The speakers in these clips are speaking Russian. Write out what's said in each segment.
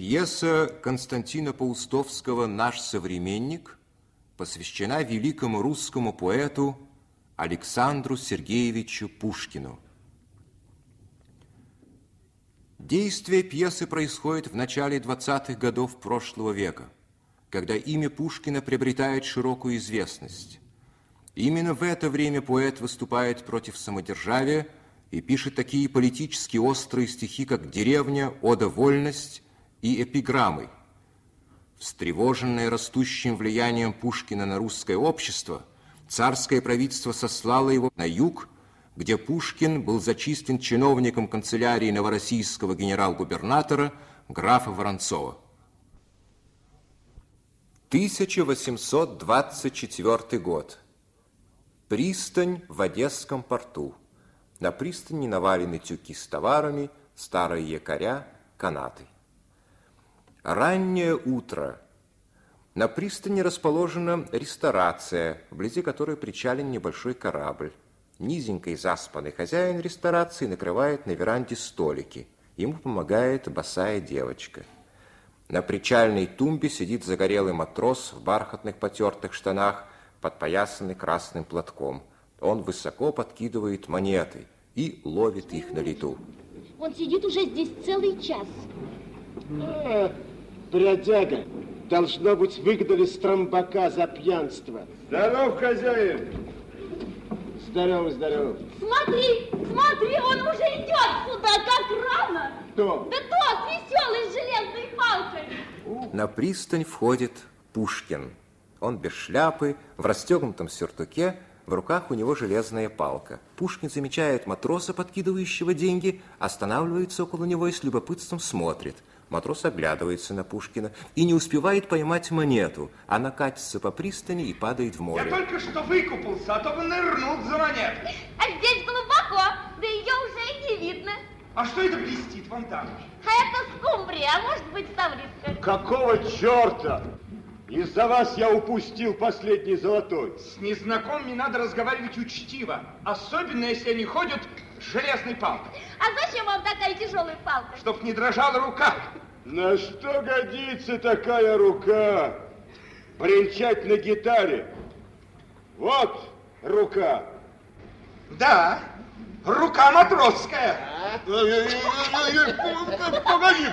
Пьеса Константина Паустовского «Наш современник» посвящена великому русскому поэту Александру Сергеевичу Пушкину. Действие пьесы происходит в начале 20-х годов прошлого века, когда имя Пушкина приобретает широкую известность. Именно в это время поэт выступает против самодержавия и пишет такие политически острые стихи, как «Деревня», «Ода вольность» и «Эпиграммы». Встревоженное растущим влиянием Пушкина на русское общество, царское правительство сослало его на юг, где Пушкин был зачислен чиновником канцелярии новороссийского генерал-губернатора графа Воронцова. 1824 год. Пристань в Одесском порту. На пристани навалены тюки с товарами, старые якоря, канаты. Раннее утро. На пристани расположена ресторация, вблизи которой причален небольшой корабль. Низенький заспанный хозяин ресторации накрывает на веранде столики. Ему помогает босая девочка. На причальной тумбе сидит загорелый матрос в бархатных потертых штанах, подпоясанный красным платком. Он высоко подкидывает монеты и ловит их на лету. Он сидит уже здесь целый час. Бродяга, должно быть, выгнали с трамбака за пьянство. Здоров, хозяин! Здорово, здорово. Смотри, смотри, он уже идет сюда, как рано. Кто? Да тот веселый с железной палкой. На пристань входит Пушкин. Он без шляпы, в расстегнутом сюртуке, в руках у него железная палка. Пушкин замечает матроса, подкидывающего деньги, останавливается около него и с любопытством смотрит. Матрос оглядывается на Пушкина и не успевает поймать монету. Она катится по пристани и падает в море. Я только что выкупался, а то бы нырнул за монет. А здесь глубоко, да ее уже и не видно. А что это блестит вон там? А это скумбрия, а может быть савриска. Какого черта? Из-за вас я упустил последний золотой. С незнакомыми надо разговаривать учтиво, особенно если они ходят железной палкой, А зачем вам такая тяжелая палка? чтоб не дрожала рука. На что годится такая рука? Бренчать на гитаре. Вот рука. Да, рука матросская. Погоди,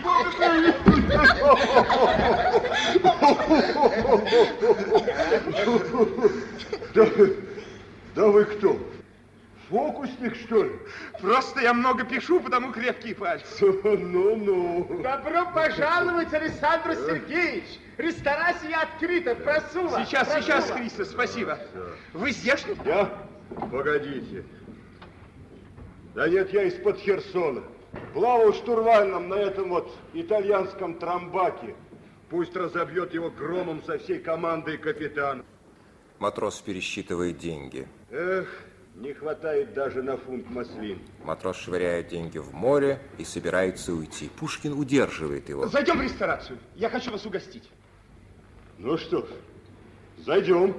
Да, да вы кто? Фокусник, что ли? Просто я много пишу, потому крепкие пальцы. Ну-ну. Добро пожаловать, Александр Сергеевич! Ресторация открыта, прошу вас. Сейчас, прошу сейчас, вас. Христа, спасибо. Вы здешний? Я? Погодите. Да нет, я из-под Херсона. Плавал штурвальным на этом вот итальянском трамбаке. Пусть разобьет его громом со всей командой капитан. Матрос пересчитывает деньги. Эх, не хватает даже на фунт маслин. Матрос швыряет деньги в море и собирается уйти. Пушкин удерживает его. Зайдем в ресторацию. Я хочу вас угостить. Ну что ж, зайдем.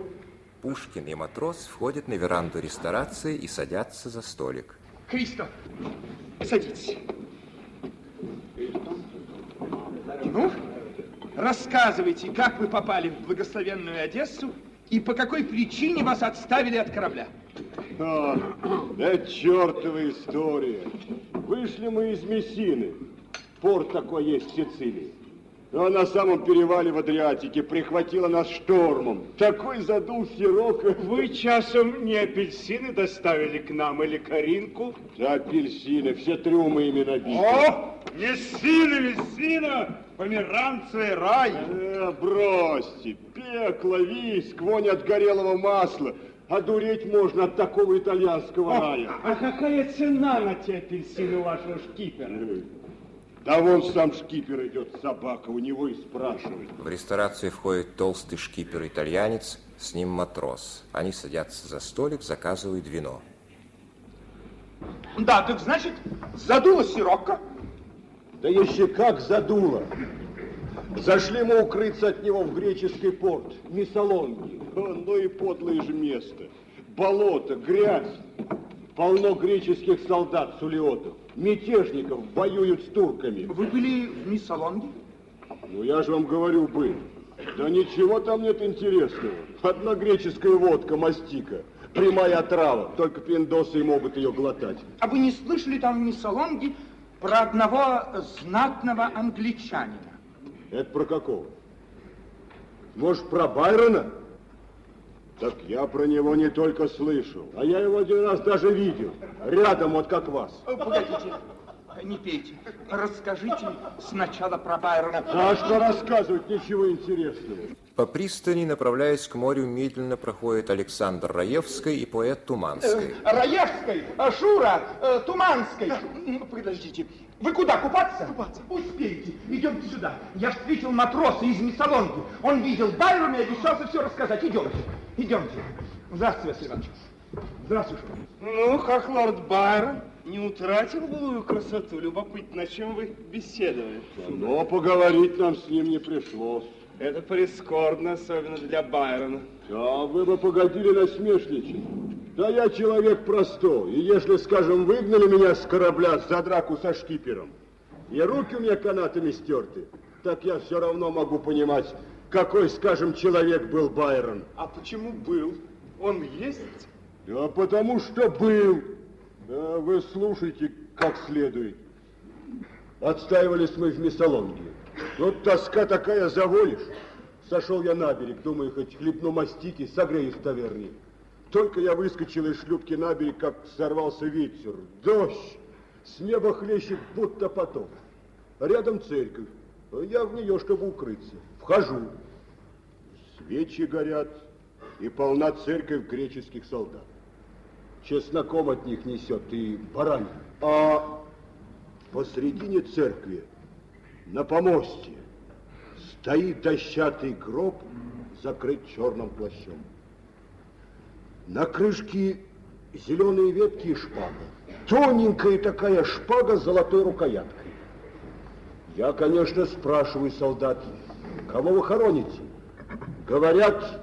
Пушкин и матрос входят на веранду ресторации и садятся за столик. Христо, садитесь. Ну, рассказывайте, как вы попали в благословенную Одессу и по какой причине вас отставили от корабля. А, это чертова история. Вышли мы из Мессины. Порт такой есть в Сицилии. А на самом перевале в Адриатике прихватило нас штормом. Такой задул сирока. Вы часом не апельсины доставили к нам или Каринку? Да апельсины, все трюмы ими набиты. О, Мессина, Мессина, померанцевый рай. Э, бросьте, пекло, виск, вонь от горелого масла. Одуреть можно от такого итальянского рая. А какая цена на те апельсины у вашего шкипера? Да вон сам шкипер идет, собака, у него и спрашивает. В ресторацию входит толстый шкипер-итальянец, с ним матрос. Они садятся за столик, заказывают вино. Да, так значит, задуло сирокко. Да еще как задуло. Зашли мы укрыться от него в греческий порт, Мисолонги. О, Ну и подлое же место. Болото, грязь. Полно греческих солдат, сулиотов. Мятежников воюют с турками. Вы были в Миссалонге? Ну, я же вам говорю, был. Да ничего там нет интересного. Одна греческая водка, мастика. Прямая отрава. Только пиндосы и могут ее глотать. А вы не слышали там в Миссалонге про одного знатного англичанина? Это про какого? Может, про Байрона? Так я про него не только слышал, а я его один раз даже видел. Рядом, вот как вас. Погодите, не пейте. Расскажите сначала про Байрона. А что рассказывать, ничего интересного. По пристани, направляясь к морю, медленно проходит Александр Раевский и поэт Туманский. Раевской, Шура, э, Туманской. Ну, Подождите, вы куда, купаться? Купаться. Успеете, идемте сюда. Я встретил матроса из Миссалонки. Он видел Байрона и обещался все рассказать. Идемте, идемте. Здравствуйте, Василий Иванович. Здравствуйте. Ну, как лорд Байрон не утратил былую красоту? Любопытно, о чем вы беседовали? Но поговорить нам с ним не пришлось. Это прискорбно, особенно для Байрона. Да, вы бы погодили насмешничать. Да я человек простой, и если, скажем, выгнали меня с корабля за драку со шкипером, и руки у меня канатами стерты, так я все равно могу понимать, какой, скажем, человек был Байрон. А почему был? Он есть? А потому что был. Да, вы слушайте как следует. Отстаивались мы в Мессалонге. Вот тоска такая заводишь. Сошел я на берег, думаю, хоть хлебну мастики, согреюсь в таверне. Только я выскочил из шлюпки на берег, как сорвался ветер. Дождь. С неба хлещет, будто поток. Рядом церковь. Я в нее, чтобы укрыться. Вхожу. Свечи горят, и полна церковь греческих солдат. Чесноком от них несет и баранин. А посредине церкви, на помосте, стоит дощатый гроб, закрыт черным плащом. На крышке зеленые ветки и шпага. Тоненькая такая шпага с золотой рукояткой. Я, конечно, спрашиваю солдат, кого вы хороните? Говорят,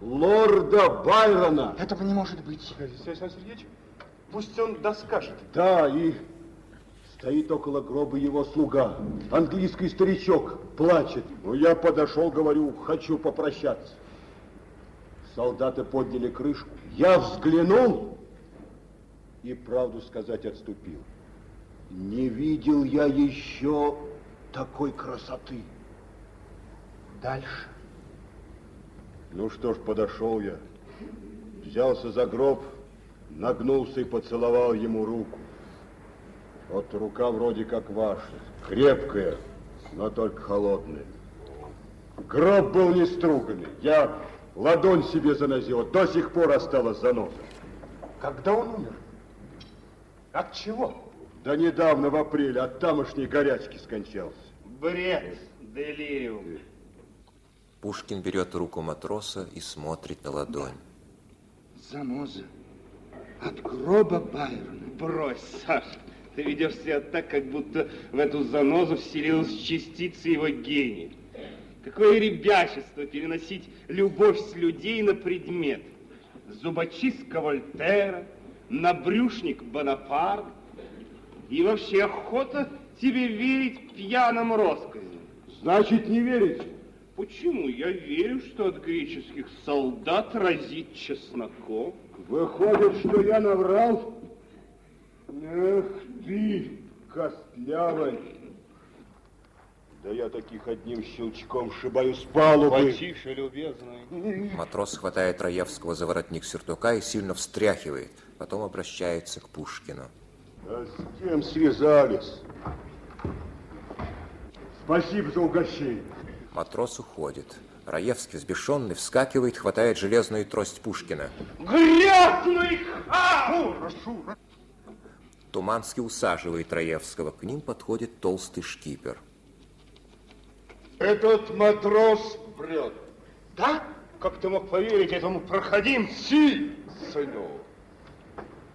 лорда Байрона. Этого не может быть. Александр Сергеевич, пусть он доскажет. Да, и стоит около гроба его слуга, английский старичок, плачет. Ну, я подошел, говорю, хочу попрощаться. Солдаты подняли крышку. Я взглянул и, правду сказать, отступил. Не видел я еще такой красоты. Дальше. Ну что ж, подошел я, взялся за гроб, нагнулся и поцеловал ему руку. Вот рука вроде как ваша, крепкая, но только холодная. Гроб был не струганный. Я ладонь себе занозил, до сих пор осталась заноза. Когда он умер? От чего? Да недавно, в апреле, от тамошней горячки скончался. Бред, делириум. Пушкин берет руку матроса и смотрит на ладонь. Заноза. От гроба Байрона. Брось, Саша. Ты ведешь себя так, как будто в эту занозу вселилась частица его гения. Какое ребячество переносить любовь с людей на предмет. Зубочистка Вольтера, набрюшник Бонапарт. И вообще охота тебе верить пьяным россказням. Значит, не верите? Почему? Я верю, что от греческих солдат разит чесноком. Выходит, что я наврал? Эх ты, костлявый. Да я таких одним щелчком шибаю с палубы. Потише, любезный. Матрос хватает Раевского за воротник сюртука и сильно встряхивает. Потом обращается к Пушкину. А с кем связались? Спасибо за угощение. Матрос уходит. Раевский, взбешенный, вскакивает, хватает железную трость Пушкина. Грязный хам! Туманский усаживает Раевского. К ним подходит толстый шкипер. Этот матрос врет. Да? Как ты мог поверить этому проходимцу? Сеньор.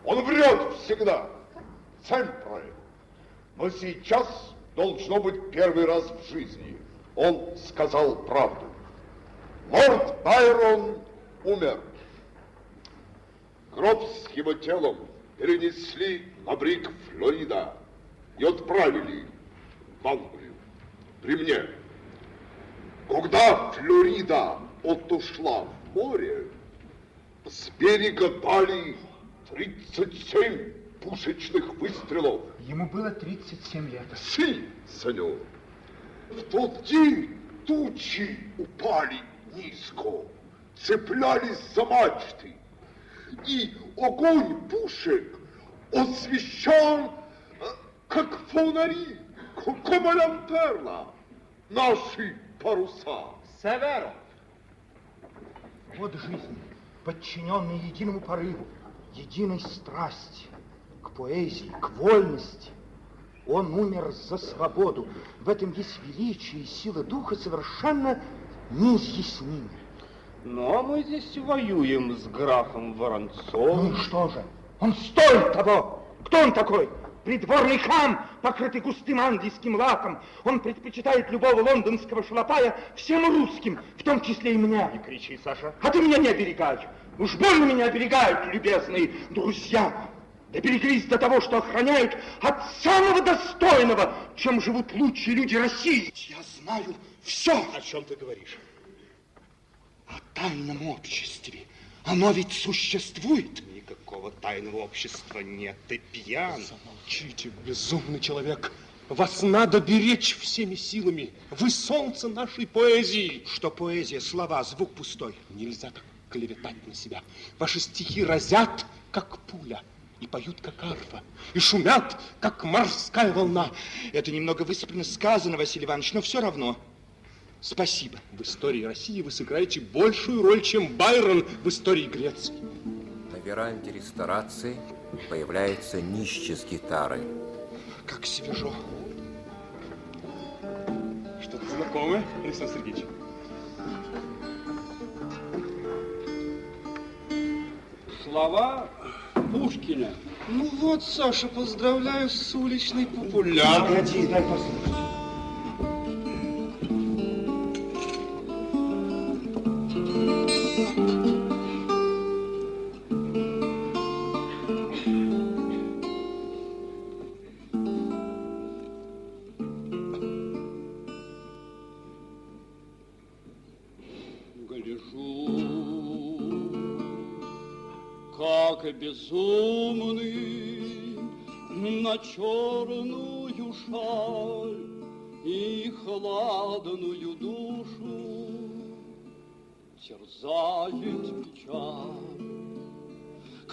Он врет всегда. Sempre. Но сейчас должно быть первый раз в жизни. Он сказал правду. Лорд Байрон умер. Гроб с его телом перенесли на брик Флорида и отправили в Англию. При мне. Когда Флорида отошла в море, с берега дали 37 пушечных выстрелов. Ему было 37 лет. Си, сеньор. В тот день тучи упали низко, цеплялись за мачты, и огонь пушек освещал, э, как фонари, как лантерна, наши паруса. Северо. Вот жизнь, подчиненная единому порыву, единой страсти, к поэзии, к вольности. Он умер за свободу. В этом есть величие и сила духа совершенно неизъяснимы. Ну, а мы здесь воюем с графом Воронцовым. Ну и что же? Он стоит того. Кто он такой? Придворный хам, покрытый густым английским лаком. Он предпочитает любого лондонского шалопая всем русским, в том числе и меня. Не кричи, Саша. А ты меня не оберегай. Уж больно меня оберегают, любезные друзья. Добереглись до того, что охраняют от самого достойного, чем живут лучшие люди России. Я знаю все. О чем ты говоришь? О тайном обществе. Оно ведь существует. Никакого тайного общества нет. Ты пьян. Замолчите, безумный человек. Вас надо беречь всеми силами. Вы солнце нашей поэзии. Что поэзия, слова, звук пустой. Нельзя так клеветать на себя. Ваши стихи разят, как пуля и поют, как арфа, и шумят, как морская волна. Это немного выспренно сказано, Василий Иванович, но все равно. Спасибо. В истории России вы сыграете большую роль, чем Байрон в истории Греции. Веранде ресторации появляется нищий с гитарой. Как свежо. Что-то знакомое, Александр Сергеевич? Слова Пушкина. Ну вот, Саша, поздравляю с уличной популярностью. Погоди, дай послушать.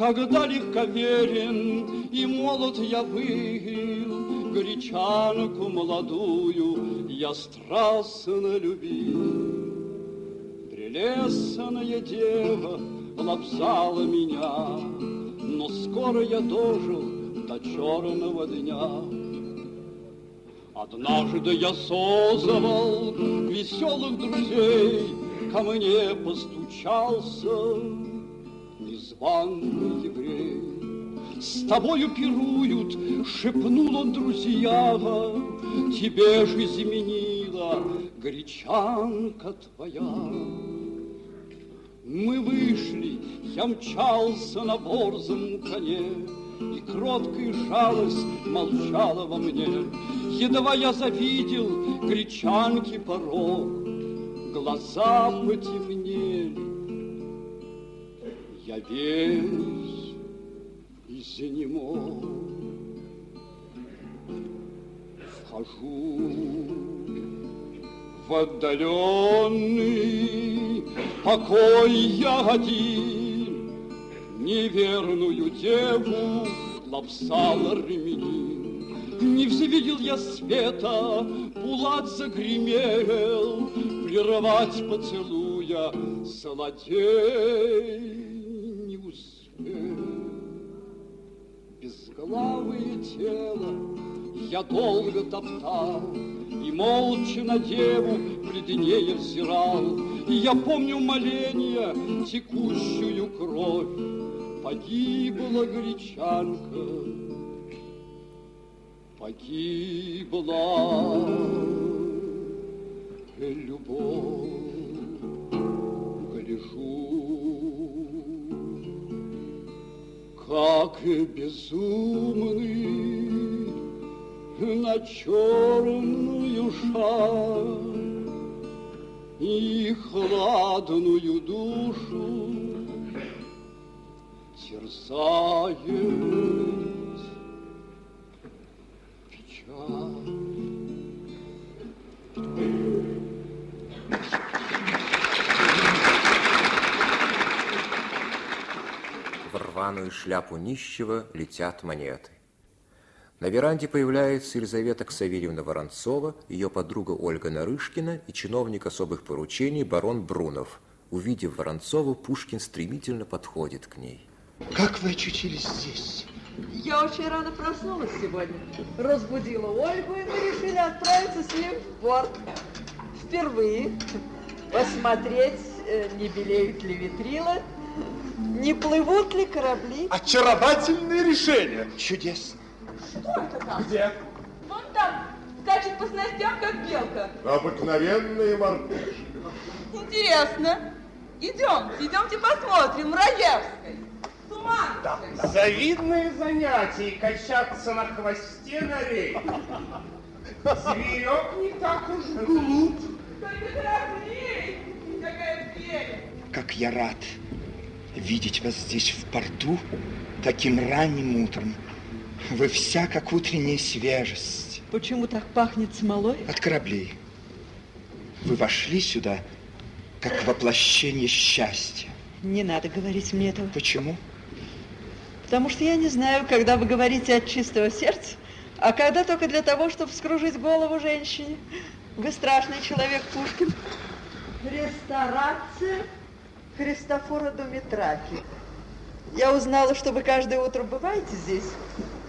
Когда легковерен и молод я был, Гречанку молодую я страстно любил. Прелестная дева лапзала меня, Но скоро я дожил до черного дня. Однажды я созывал веселых друзей, Ко мне постучался незваный еврей. С тобою пируют, шепнул он друзьява, Тебе же изменила гречанка твоя. Мы вышли, я мчался на борзом коне, И кроткая жалость молчала во мне. Едва я завидел гречанки порог, Глаза потемнели, я весь изнемог. Вхожу в отдаленный покой я один, Неверную деву лапсал армянин. Не взвидел я света, Булат загремел, Прервать поцелуя Солодей Безглавое тело я долго топтал, И молча на деву пред ней взирал. И я помню моление, текущую кровь, Погибла гречанка, погибла любовь. Как безумный на черную шаль и хладную душу терзает печаль. Рваную шляпу нищего летят монеты. На веранде появляется Елизавета Ксаверьевна Воронцова, ее подруга Ольга Нарышкина и чиновник особых поручений барон Брунов. Увидев Воронцову, Пушкин стремительно подходит к ней. Как вы очутились здесь? Я очень рано проснулась сегодня. Разбудила Ольгу, и мы решили отправиться с ним в порт. Впервые посмотреть, э, не белеют ли витрилы, не плывут ли корабли. Очаровательное решение. Чудесно. Что это там? Где? Вон там, скачет по снастям, как белка. Обыкновенные мартыши. Интересно. Идемте, идемте посмотрим, Раевской. Туман. Завидное занятие качаться на хвосте на рейке. Зверек не так уж глуп. Только корабли. Какая дверь. Как я рад видеть вас здесь в порту таким ранним утром. Вы вся как утренняя свежесть. Почему так пахнет смолой? От кораблей. Вы вошли сюда как воплощение счастья. Не надо говорить мне этого. Почему? Потому что я не знаю, когда вы говорите от чистого сердца, а когда только для того, чтобы вскружить голову женщине. Вы страшный человек, Пушкин. Ресторация Христофора Думитраки. Я узнала, что вы каждое утро бываете здесь.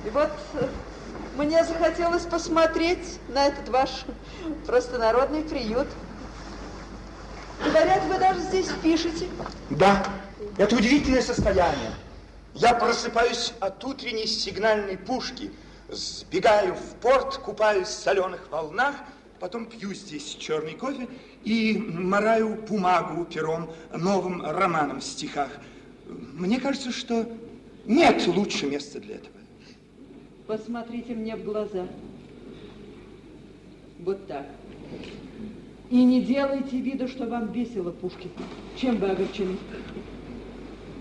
И вот э, мне захотелось посмотреть на этот ваш простонародный приют. Говорят, вы даже здесь пишете. Да, это удивительное состояние. Я просыпаюсь от утренней сигнальной пушки, сбегаю в порт, купаюсь в соленых волнах, потом пью здесь черный кофе и мораю бумагу пером новым романом в стихах. Мне кажется, что нет лучше места для этого. Посмотрите мне в глаза. Вот так. И не делайте вида, что вам весело, Пушкин. Чем вы огорчены?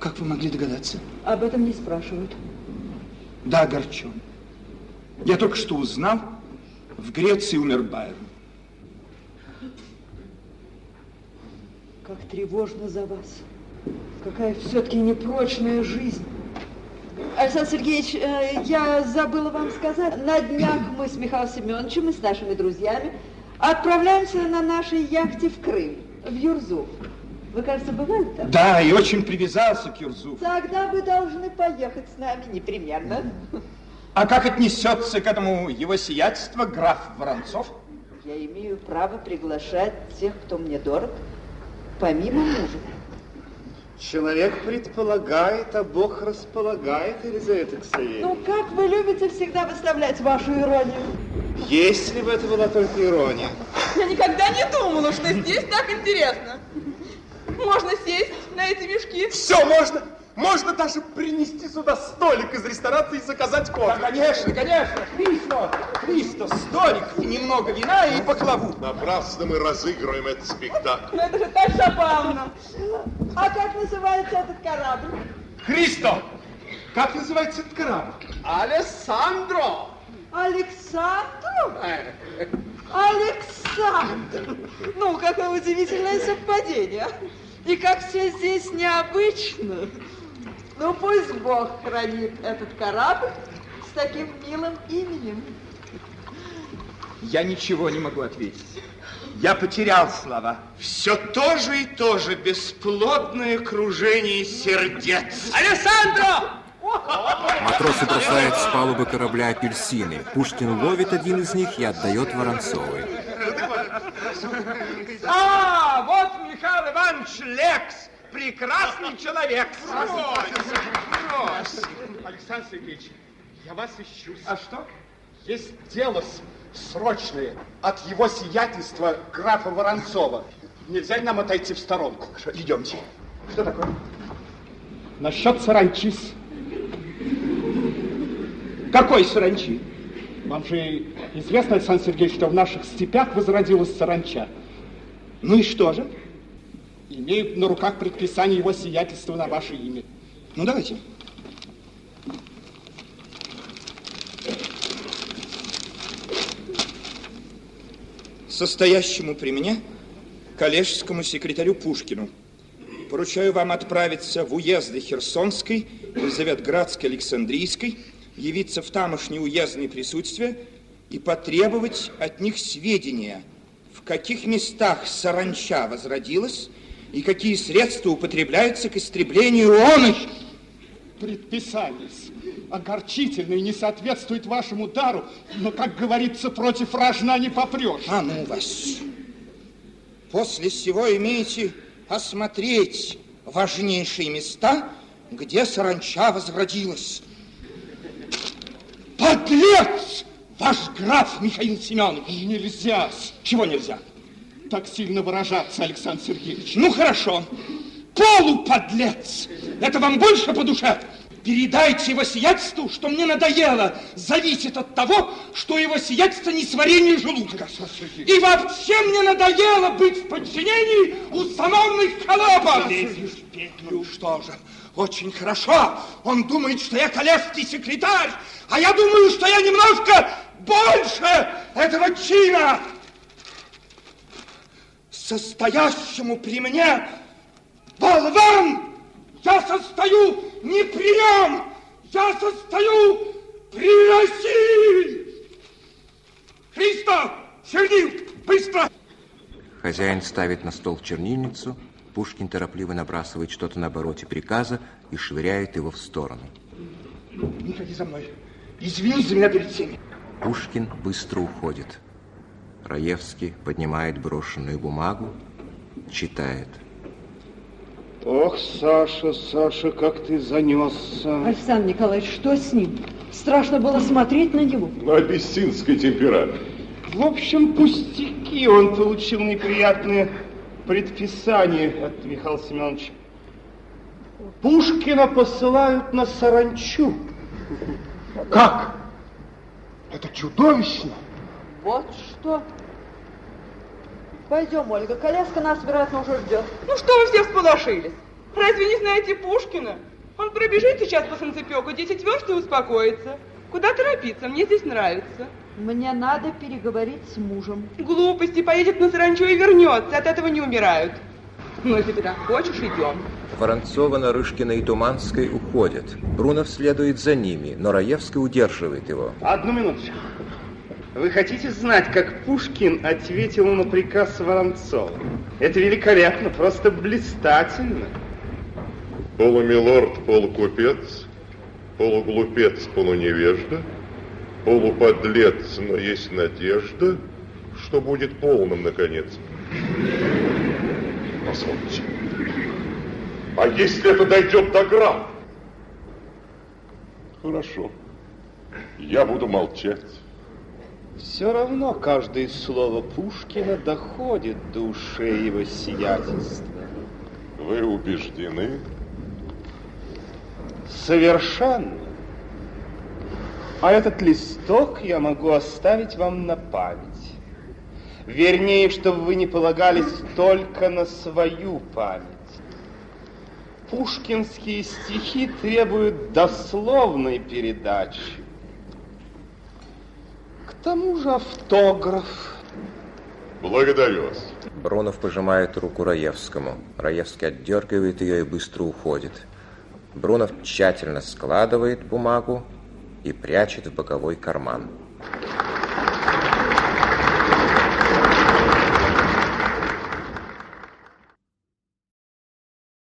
Как вы могли догадаться? Об этом не спрашивают. Да, огорчен. Я только что узнал, в Греции умер Байрон. Как тревожно за вас. Какая все-таки непрочная жизнь. Александр Сергеевич, э, я забыла вам сказать, на днях мы с Михаилом Семеновичем и с нашими друзьями отправляемся на нашей яхте в Крым, в Юрзу. Вы, кажется, бывали там? Да, и очень привязался к Юрзу. Тогда вы должны поехать с нами непременно. А как отнесется к этому его сиятельство граф Воронцов? Я имею право приглашать тех, кто мне дорог, помимо мужа. Человек предполагает, а Бог располагает, Елизавета Ксаверьевна. Ну, как вы любите всегда выставлять вашу иронию. Если бы это была только ирония. Я никогда не думала, что здесь так интересно. Можно сесть на эти мешки. Все можно. Можно даже принести сюда столик из ресторации и заказать кофе. Да, конечно, конечно. Христо, Христо, столик и немного вина и пахлаву. Напрасно мы разыгрываем этот спектакль. Ну это же так забавно. А как называется этот корабль? Христо, как называется этот корабль? Алессандро! Александр? Александр! Ну, какое удивительное совпадение. И как все здесь необычно. Ну, пусть Бог хранит этот корабль с таким милым именем. Я ничего не могу ответить. Я потерял слова. Все то же и то же бесплодное кружение сердец. Александро! Матросы бросают с палубы корабля апельсины. Пушкин ловит один из них и отдает Воронцовой. А, вот Михаил Иванович Лекс. Прекрасный человек. Александр Сергеевич, я вас ищу. А что? Есть дело срочное от его сиятельства графа Воронцова. Нельзя нам отойти в сторонку? Идемте. Что такое? Насчет саранчис. Какой саранчи? Вам же известно, Александр Сергеевич, что в наших степях возродилась саранча. Ну и что же? Имею на руках предписание его сиятельства на ваше имя. Ну, давайте. Состоящему при мне коллежскому секретарю Пушкину поручаю вам отправиться в уезды Херсонской, Елизаветградской, Александрийской, явиться в тамошние уездные присутствия и потребовать от них сведения, в каких местах саранча возродилась и какие средства употребляются к истреблению он Предписание огорчительно и не соответствует вашему дару, но, как говорится, против рожна не попрешь. А ну вас. После всего имеете осмотреть важнейшие места, где саранча возродилась. Подлец! Ваш граф Михаил Семенович. Нельзя. Чего нельзя? Так сильно выражаться, Александр Сергеевич. Ну, хорошо. Полуподлец. Это вам больше по душе? Передайте его сиятельству, что мне надоело. Зависит от того, что его сиятельство не сварение желудка. И вообще мне надоело быть в подчинении у сановных холопов. Ну что же, очень хорошо. Он думает, что я коллежский секретарь, а я думаю, что я немножко больше этого чина. Состоящему при мне болван я состою не при нем, я состою при России. Христо, чернил, быстро! Хозяин ставит на стол чернильницу, Пушкин торопливо набрасывает что-то на обороте приказа и швыряет его в сторону. Не ходи за мной. Извини за меня перед всеми. Пушкин быстро уходит. Раевский поднимает брошенную бумагу, читает – Ох, Саша, Саша, как ты занесся. Александр Николаевич, что с ним? Страшно было смотреть на него. Ну, абиссинский темперамент. В общем, пустяки. Он получил неприятные предписания от Михаила Семеновича. Пушкина посылают на саранчу. Как? Это чудовищно. Вот что. Пойдем, Ольга, коляска нас, вероятно, уже ждет. Ну что вы все всполошились? Разве не знаете Пушкина? Он пробежит сейчас по Санцепёку 10 верст и успокоится. Куда торопиться? Мне здесь нравится. Мне надо переговорить с мужем. Глупости, поедет на саранчу и вернется, от этого не умирают. Ну, если ты так хочешь, идем. Воронцова, Нарышкина и Туманской уходят. Брунов следует за ними, но Раевский удерживает его. Одну минуточку. Вы хотите знать, как Пушкин ответил на приказ Воронцова? Это великолепно, просто блистательно. Полумилорд, полукупец, полуглупец, полуневежда, полуподлец, но есть надежда, что будет полным, наконец. Посмотрите. А если это дойдет до грамм? Хорошо. Я буду молчать. Все равно каждое слово Пушкина доходит до ушей его сиятельства. Вы убеждены? Совершенно. А этот листок я могу оставить вам на память. Вернее, чтобы вы не полагались только на свою память. Пушкинские стихи требуют дословной передачи тому же автограф. Благодарю вас. Бронов пожимает руку Раевскому. Раевский отдергивает ее и быстро уходит. Брунов тщательно складывает бумагу и прячет в боковой карман.